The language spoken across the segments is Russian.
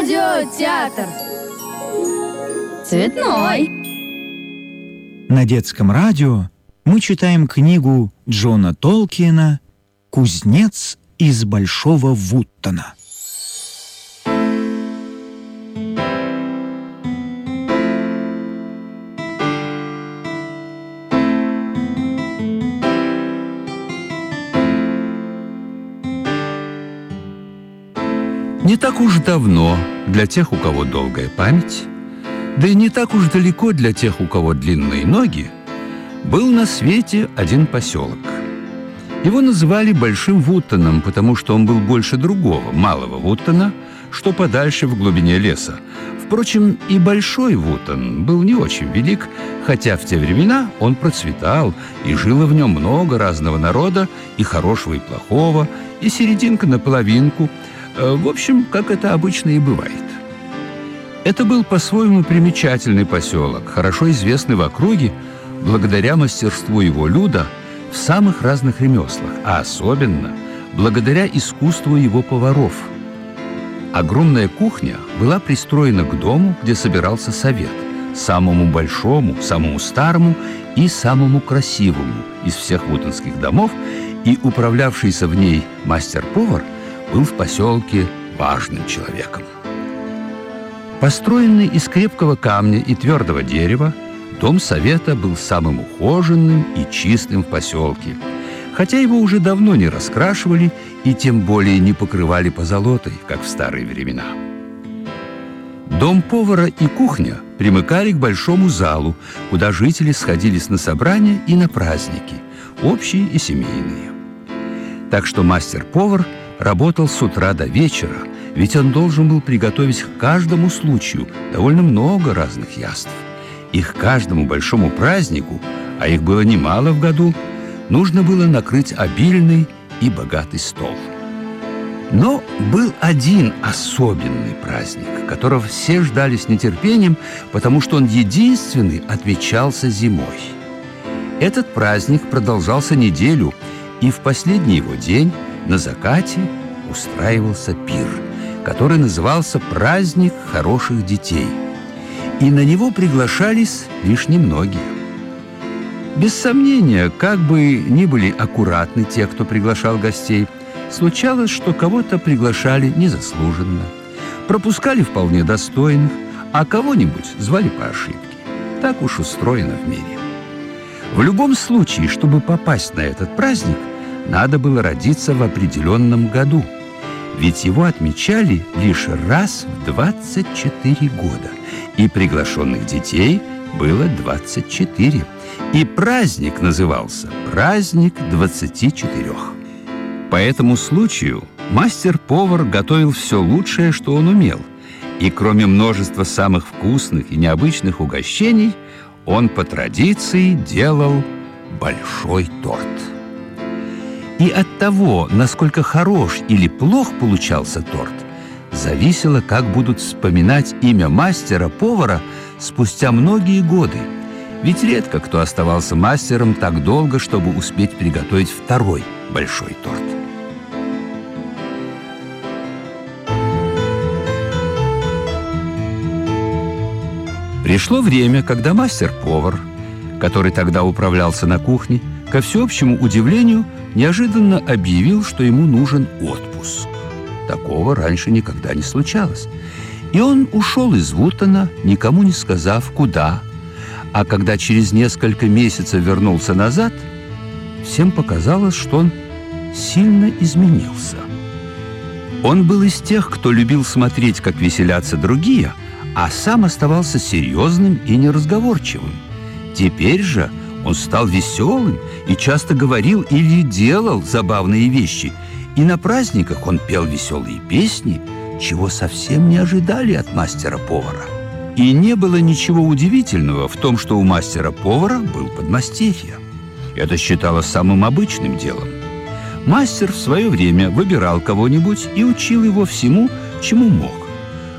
Радиотеатр. Цветной. На детском радио мы читаем книгу Джона Толкиена «Кузнец из Большого Вуттона». Не так уж давно для тех, у кого долгая память, да и не так уж далеко для тех, у кого длинные ноги, был на свете один поселок. Его называли Большим Вуттоном, потому что он был больше другого, малого Вуттона, что подальше в глубине леса. Впрочем, и Большой Вуттон был не очень велик, хотя в те времена он процветал, и жило в нем много разного народа, и хорошего, и плохого, и серединка на половинку – в общем, как это обычно и бывает. Это был по-своему примечательный поселок, хорошо известный в округе, благодаря мастерству его люда в самых разных ремеслах, а особенно благодаря искусству его поваров. Огромная кухня была пристроена к дому, где собирался совет, самому большому, самому старому и самому красивому из всех вутонских домов, и управлявшийся в ней мастер-повар – был в поселке важным человеком. Построенный из крепкого камня и твердого дерева, дом совета был самым ухоженным и чистым в поселке, хотя его уже давно не раскрашивали и тем более не покрывали позолотой, как в старые времена. Дом повара и кухня примыкали к большому залу, куда жители сходились на собрания и на праздники, общие и семейные. Так что мастер-повар – работал с утра до вечера, ведь он должен был приготовить к каждому случаю довольно много разных яств. И к каждому большому празднику, а их было немало в году, нужно было накрыть обильный и богатый стол. Но был один особенный праздник, которого все ждали с нетерпением, потому что он единственный отмечался зимой. Этот праздник продолжался неделю, и в последний его день на закате устраивался пир, который назывался «Праздник хороших детей». И на него приглашались лишь немногие. Без сомнения, как бы ни были аккуратны те, кто приглашал гостей, случалось, что кого-то приглашали незаслуженно, пропускали вполне достойных, а кого-нибудь звали по ошибке. Так уж устроено в мире. В любом случае, чтобы попасть на этот праздник – надо было родиться в определенном году, ведь его отмечали лишь раз в 24 года, и приглашенных детей было 24. И праздник назывался «Праздник 24». По этому случаю мастер-повар готовил все лучшее, что он умел, и кроме множества самых вкусных и необычных угощений, он по традиции делал большой торт. И от того, насколько хорош или плох получался торт, зависело, как будут вспоминать имя мастера-повара спустя многие годы. Ведь редко кто оставался мастером так долго, чтобы успеть приготовить второй большой торт. Пришло время, когда мастер-повар, который тогда управлялся на кухне, ко всеобщему удивлению – неожиданно объявил, что ему нужен отпуск. Такого раньше никогда не случалось. И он ушел из Вутона, никому не сказав, куда. А когда через несколько месяцев вернулся назад, всем показалось, что он сильно изменился. Он был из тех, кто любил смотреть, как веселятся другие, а сам оставался серьезным и неразговорчивым. Теперь же он стал веселым и часто говорил или делал забавные вещи. И на праздниках он пел веселые песни, чего совсем не ожидали от мастера-повара. И не было ничего удивительного в том, что у мастера-повара был подмастерье. Это считалось самым обычным делом. Мастер в свое время выбирал кого-нибудь и учил его всему, чему мог.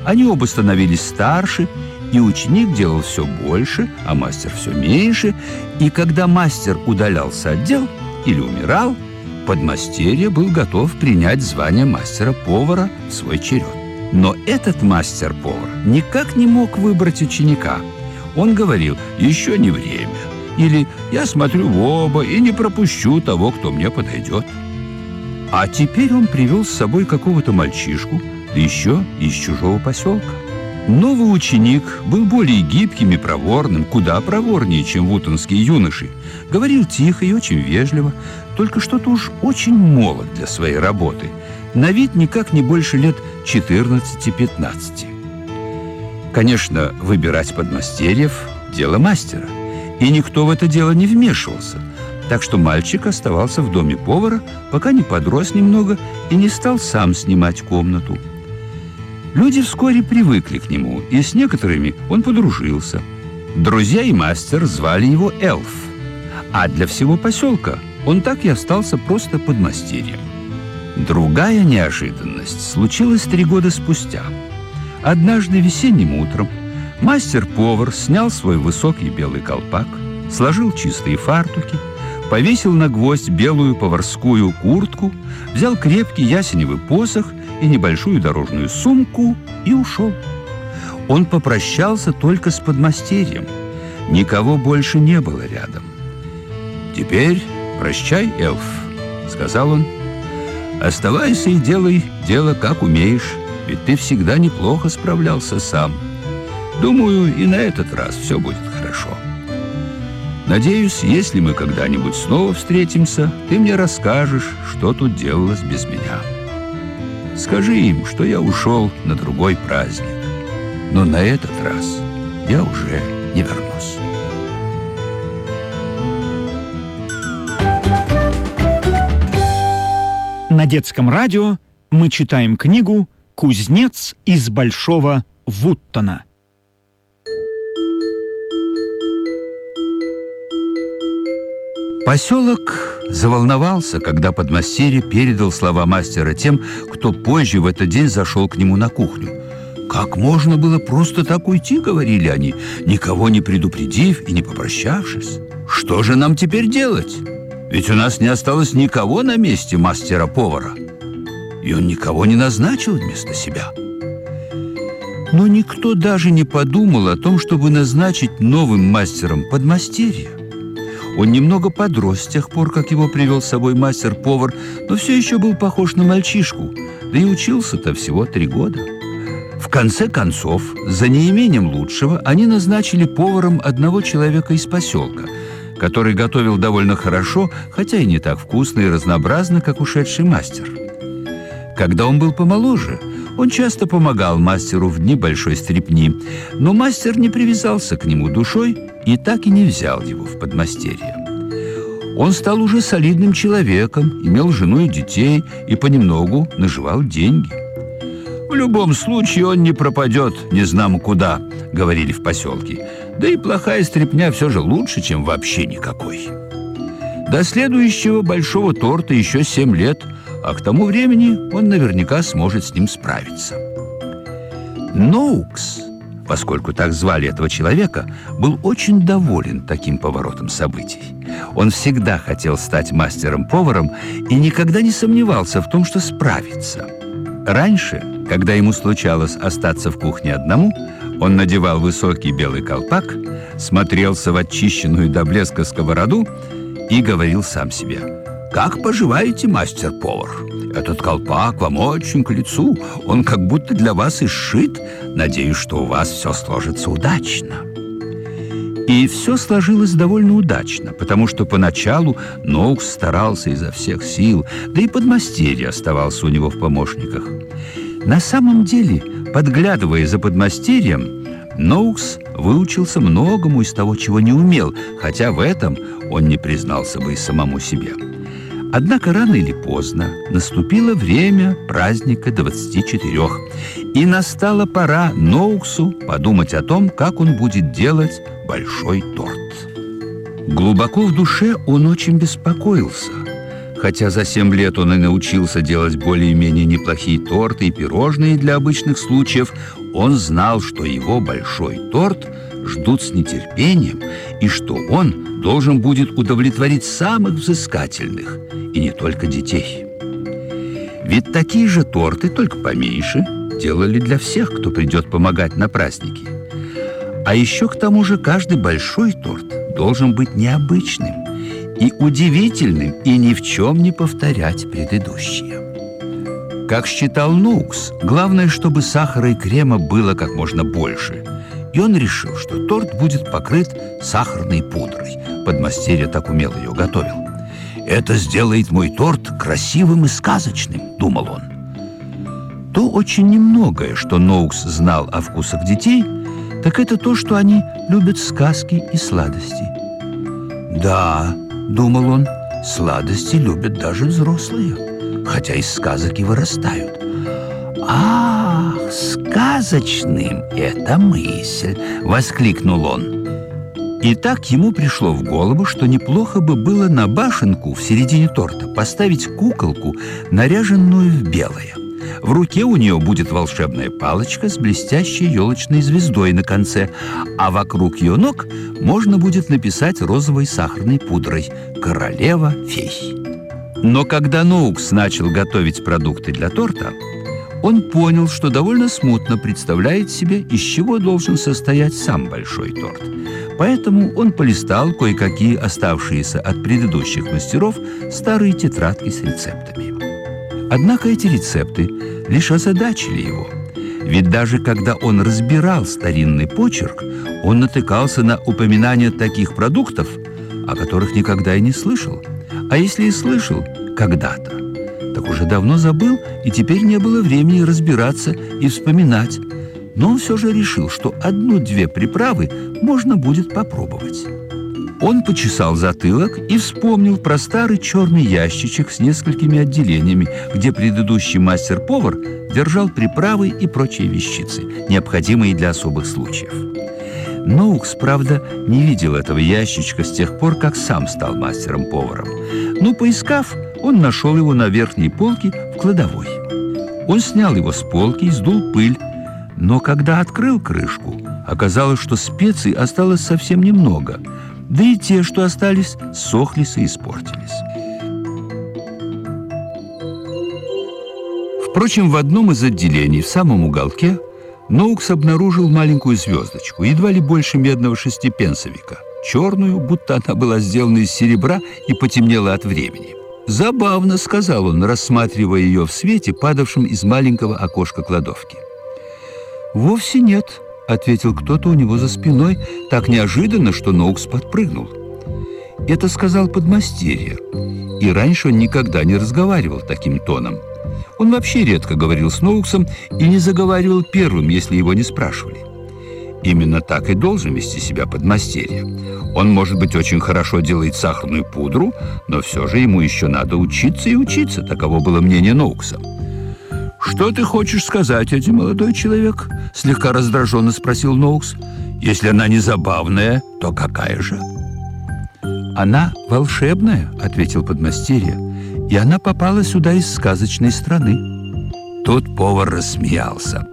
Они оба становились старше и ученик делал все больше, а мастер все меньше, и когда мастер удалялся от дел или умирал, подмастерье был готов принять звание мастера-повара в свой черед. Но этот мастер-повар никак не мог выбрать ученика. Он говорил «еще не время» или «я смотрю в оба и не пропущу того, кто мне подойдет». А теперь он привел с собой какого-то мальчишку, да еще из чужого поселка. Новый ученик был более гибким и проворным, куда проворнее, чем вутонские юноши. Говорил тихо и очень вежливо, только что-то уж очень молод для своей работы. На вид никак не больше лет 14-15. Конечно, выбирать подмастерьев – дело мастера. И никто в это дело не вмешивался. Так что мальчик оставался в доме повара, пока не подрос немного и не стал сам снимать комнату – Люди вскоре привыкли к нему, и с некоторыми он подружился. Друзья и мастер звали его Элф, а для всего поселка он так и остался просто подмастерьем. Другая неожиданность случилась три года спустя. Однажды весенним утром мастер-повар снял свой высокий белый колпак, сложил чистые фартуки, повесил на гвоздь белую поварскую куртку, взял крепкий ясеневый посох и небольшую дорожную сумку и ушел. Он попрощался только с подмастерьем. Никого больше не было рядом. «Теперь прощай, эльф», — сказал он. «Оставайся и делай дело, как умеешь, ведь ты всегда неплохо справлялся сам. Думаю, и на этот раз все будет хорошо. Надеюсь, если мы когда-нибудь снова встретимся, ты мне расскажешь, что тут делалось без меня». Скажи им, что я ушел на другой праздник. Но на этот раз я уже не вернусь. На детском радио мы читаем книгу «Кузнец из Большого Вуттона». Поселок заволновался, когда подмастерье передал слова мастера тем, кто позже в этот день зашел к нему на кухню. «Как можно было просто так уйти?» — говорили они, никого не предупредив и не попрощавшись. «Что же нам теперь делать? Ведь у нас не осталось никого на месте мастера-повара, и он никого не назначил вместо себя». Но никто даже не подумал о том, чтобы назначить новым мастером подмастерье. Он немного подрос с тех пор, как его привел с собой мастер-повар, но все еще был похож на мальчишку, да и учился-то всего три года. В конце концов, за неимением лучшего, они назначили поваром одного человека из поселка, который готовил довольно хорошо, хотя и не так вкусно и разнообразно, как ушедший мастер. Когда он был помоложе, он часто помогал мастеру в дни большой стрепни, но мастер не привязался к нему душой и так и не взял его в подмастерье. Он стал уже солидным человеком, имел жену и детей и понемногу наживал деньги. «В любом случае он не пропадет не знамо куда», — говорили в поселке. «Да и плохая стряпня все же лучше, чем вообще никакой». До следующего большого торта еще семь лет, а к тому времени он наверняка сможет с ним справиться. Ноукс поскольку так звали этого человека, был очень доволен таким поворотом событий. Он всегда хотел стать мастером-поваром и никогда не сомневался в том, что справится. Раньше, когда ему случалось остаться в кухне одному, он надевал высокий белый колпак, смотрелся в очищенную до блеска сковороду и говорил сам себе – как поживаете, мастер-повар? Этот колпак вам очень к лицу. Он как будто для вас и сшит. Надеюсь, что у вас все сложится удачно. И все сложилось довольно удачно, потому что поначалу Ноукс старался изо всех сил, да и подмастерье оставался у него в помощниках. На самом деле, подглядывая за подмастерьем, Ноукс выучился многому из того, чего не умел, хотя в этом он не признался бы и самому себе. Однако рано или поздно наступило время праздника 24, и настала пора Ноуксу подумать о том, как он будет делать большой торт. Глубоко в душе он очень беспокоился. Хотя за семь лет он и научился делать более-менее неплохие торты и пирожные для обычных случаев, он знал, что его большой торт ждут с нетерпением и что он должен будет удовлетворить самых взыскательных, и не только детей. Ведь такие же торты, только поменьше, делали для всех, кто придет помогать на праздники. А еще к тому же каждый большой торт должен быть необычным и удивительным, и ни в чем не повторять предыдущие. Как считал Нукс, главное, чтобы сахара и крема было как можно больше. И он решил, что торт будет покрыт сахарной пудрой. Подмастерье так умело ее готовил. «Это сделает мой торт красивым и сказочным», — думал он. То очень немногое, что Ноукс знал о вкусах детей, так это то, что они любят сказки и сладости. «Да», — думал он, — «сладости любят даже взрослые, хотя из сказок и вырастают». «Ах, сказочным это мысль!» — воскликнул он. И так ему пришло в голову, что неплохо бы было на башенку в середине торта поставить куколку, наряженную в белое. В руке у нее будет волшебная палочка с блестящей елочной звездой на конце, а вокруг ее ног можно будет написать розовой сахарной пудрой «Королева фей». Но когда Ноукс начал готовить продукты для торта, он понял, что довольно смутно представляет себе, из чего должен состоять сам большой торт. Поэтому он полистал кое-какие оставшиеся от предыдущих мастеров старые тетрадки с рецептами. Однако эти рецепты лишь озадачили его. Ведь даже когда он разбирал старинный почерк, он натыкался на упоминания таких продуктов, о которых никогда и не слышал. А если и слышал, когда-то, так уже давно забыл, и теперь не было времени разбираться и вспоминать, но он все же решил, что одну-две приправы можно будет попробовать. Он почесал затылок и вспомнил про старый черный ящичек с несколькими отделениями, где предыдущий мастер-повар держал приправы и прочие вещицы, необходимые для особых случаев. Ноукс, правда, не видел этого ящичка с тех пор, как сам стал мастером-поваром. Но, поискав, он нашел его на верхней полке в кладовой. Он снял его с полки и сдул пыль, но когда открыл крышку, оказалось, что специй осталось совсем немного, да и те, что остались, сохлись и испортились. Впрочем, в одном из отделений, в самом уголке, Ноукс обнаружил маленькую звездочку, едва ли больше медного шестипенсовика, черную, будто она была сделана из серебра и потемнела от времени. «Забавно», — сказал он, рассматривая ее в свете, падавшем из маленького окошка кладовки. «Вовсе нет», — ответил кто-то у него за спиной, так неожиданно, что Ноукс подпрыгнул. Это сказал подмастерье, и раньше он никогда не разговаривал таким тоном. Он вообще редко говорил с Ноуксом и не заговаривал первым, если его не спрашивали. Именно так и должен вести себя подмастерье. Он, может быть, очень хорошо делает сахарную пудру, но все же ему еще надо учиться и учиться, таково было мнение Ноукса. «Что ты хочешь сказать этим, молодой человек?» Слегка раздраженно спросил Ноукс. «Если она не забавная, то какая же?» «Она волшебная», — ответил подмастерье, «и она попала сюда из сказочной страны». Тут повар рассмеялся.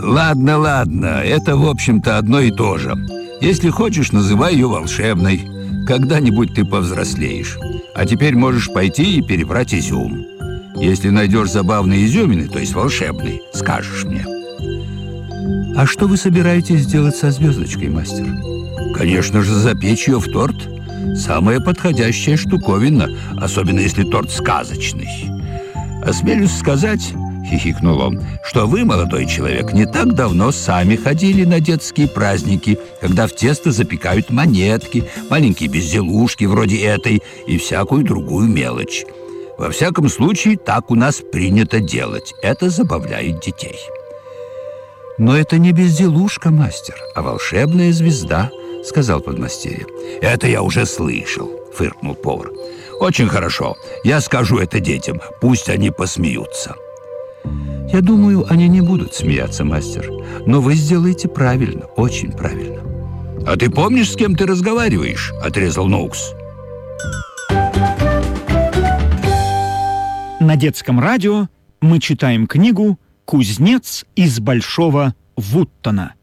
«Ладно, ладно, это, в общем-то, одно и то же. Если хочешь, называй ее волшебной. Когда-нибудь ты повзрослеешь. А теперь можешь пойти и перебрать изюм». Если найдешь забавные изюмины, то есть волшебные, скажешь мне. А что вы собираетесь делать со звездочкой, мастер? Конечно же, запечь ее в торт. Самая подходящая штуковина, особенно если торт сказочный. Осмелюсь сказать, хихикнул он, что вы, молодой человек, не так давно сами ходили на детские праздники, когда в тесто запекают монетки, маленькие безделушки вроде этой и всякую другую мелочь. Во всяком случае, так у нас принято делать. Это забавляет детей. Но это не безделушка, мастер, а волшебная звезда, сказал подмастерье. Это я уже слышал, фыркнул повар. Очень хорошо. Я скажу это детям. Пусть они посмеются. Я думаю, они не будут смеяться, мастер. Но вы сделаете правильно, очень правильно. А ты помнишь, с кем ты разговариваешь? Отрезал Ноукс. На детском радио мы читаем книгу «Кузнец из Большого Вуттона».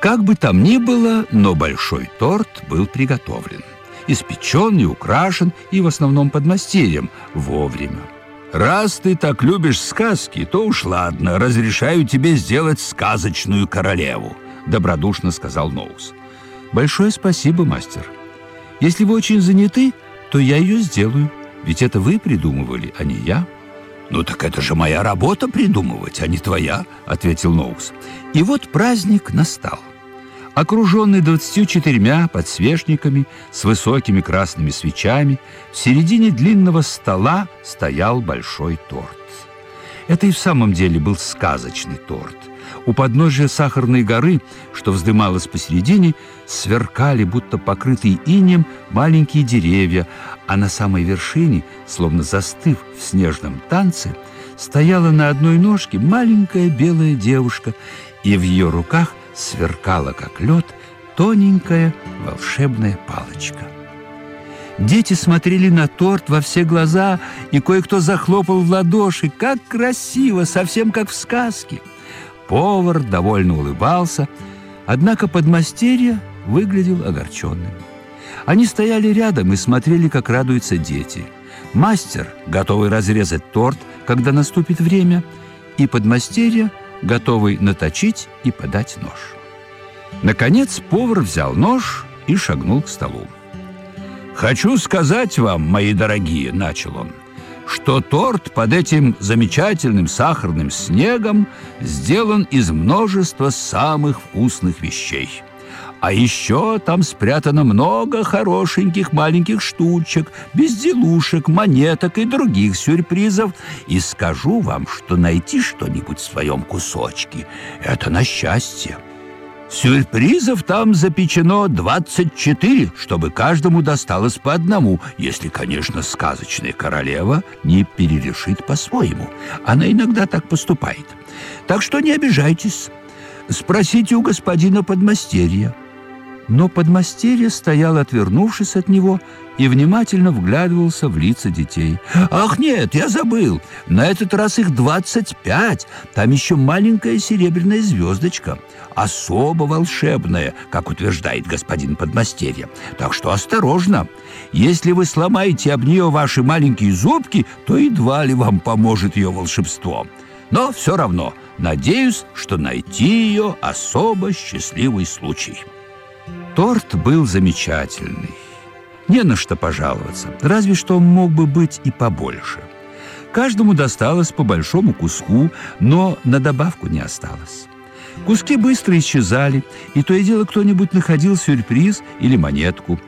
Как бы там ни было, но большой торт был приготовлен. Испечен и украшен, и в основном под мастерьем вовремя. Раз ты так любишь сказки, то уж ладно, разрешаю тебе сделать сказочную королеву, добродушно сказал Ноус. Большое спасибо, мастер. Если вы очень заняты, то я ее сделаю, ведь это вы придумывали, а не я. «Ну так это же моя работа придумывать, а не твоя», — ответил Ноус. И вот праздник настал. Окруженный двадцатью четырьмя подсвечниками с высокими красными свечами, в середине длинного стола стоял большой торт. Это и в самом деле был сказочный торт. У подножия сахарной горы, что вздымалась посередине, сверкали, будто покрытые инем, маленькие деревья, а на самой вершине, словно застыв в снежном танце, стояла на одной ножке маленькая белая девушка, и в ее руках – сверкала, как лед, тоненькая волшебная палочка. Дети смотрели на торт во все глаза, и кое-кто захлопал в ладоши. Как красиво, совсем как в сказке. Повар довольно улыбался, однако подмастерье выглядел огорченным. Они стояли рядом и смотрели, как радуются дети. Мастер, готовый разрезать торт, когда наступит время, и подмастерье – готовый наточить и подать нож. Наконец повар взял нож и шагнул к столу. «Хочу сказать вам, мои дорогие», — начал он, что торт под этим замечательным сахарным снегом сделан из множества самых вкусных вещей — а еще там спрятано много хорошеньких маленьких штучек, безделушек, монеток и других сюрпризов. И скажу вам, что найти что-нибудь в своем кусочке – это на счастье. Сюрпризов там запечено 24, чтобы каждому досталось по одному, если, конечно, сказочная королева не перерешит по-своему. Она иногда так поступает. Так что не обижайтесь. Спросите у господина подмастерья. Но подмастерье стоял, отвернувшись от него, и внимательно вглядывался в лица детей. «Ах, нет, я забыл! На этот раз их двадцать пять! Там еще маленькая серебряная звездочка, особо волшебная, как утверждает господин подмастерье. Так что осторожно! Если вы сломаете об нее ваши маленькие зубки, то едва ли вам поможет ее волшебство. Но все равно, надеюсь, что найти ее особо счастливый случай». Торт был замечательный. Не на что пожаловаться, разве что мог бы быть и побольше. Каждому досталось по большому куску, но на добавку не осталось. Куски быстро исчезали, и то и дело кто-нибудь находил сюрприз или монетку.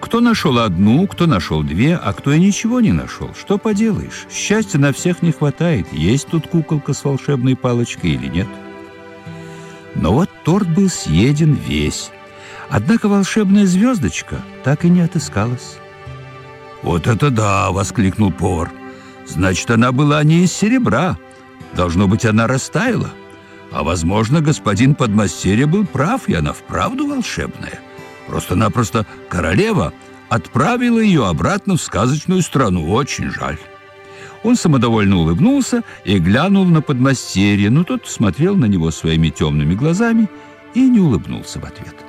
Кто нашел одну, кто нашел две, а кто и ничего не нашел. Что поделаешь, счастья на всех не хватает, есть тут куколка с волшебной палочкой или нет. Но вот торт был съеден весь, Однако волшебная звездочка так и не отыскалась. «Вот это да!» — воскликнул повар. «Значит, она была не из серебра. Должно быть, она растаяла. А, возможно, господин подмастерье был прав, и она вправду волшебная. Просто-напросто королева отправила ее обратно в сказочную страну. Очень жаль». Он самодовольно улыбнулся и глянул на подмастерье, но тот смотрел на него своими темными глазами и не улыбнулся в ответ.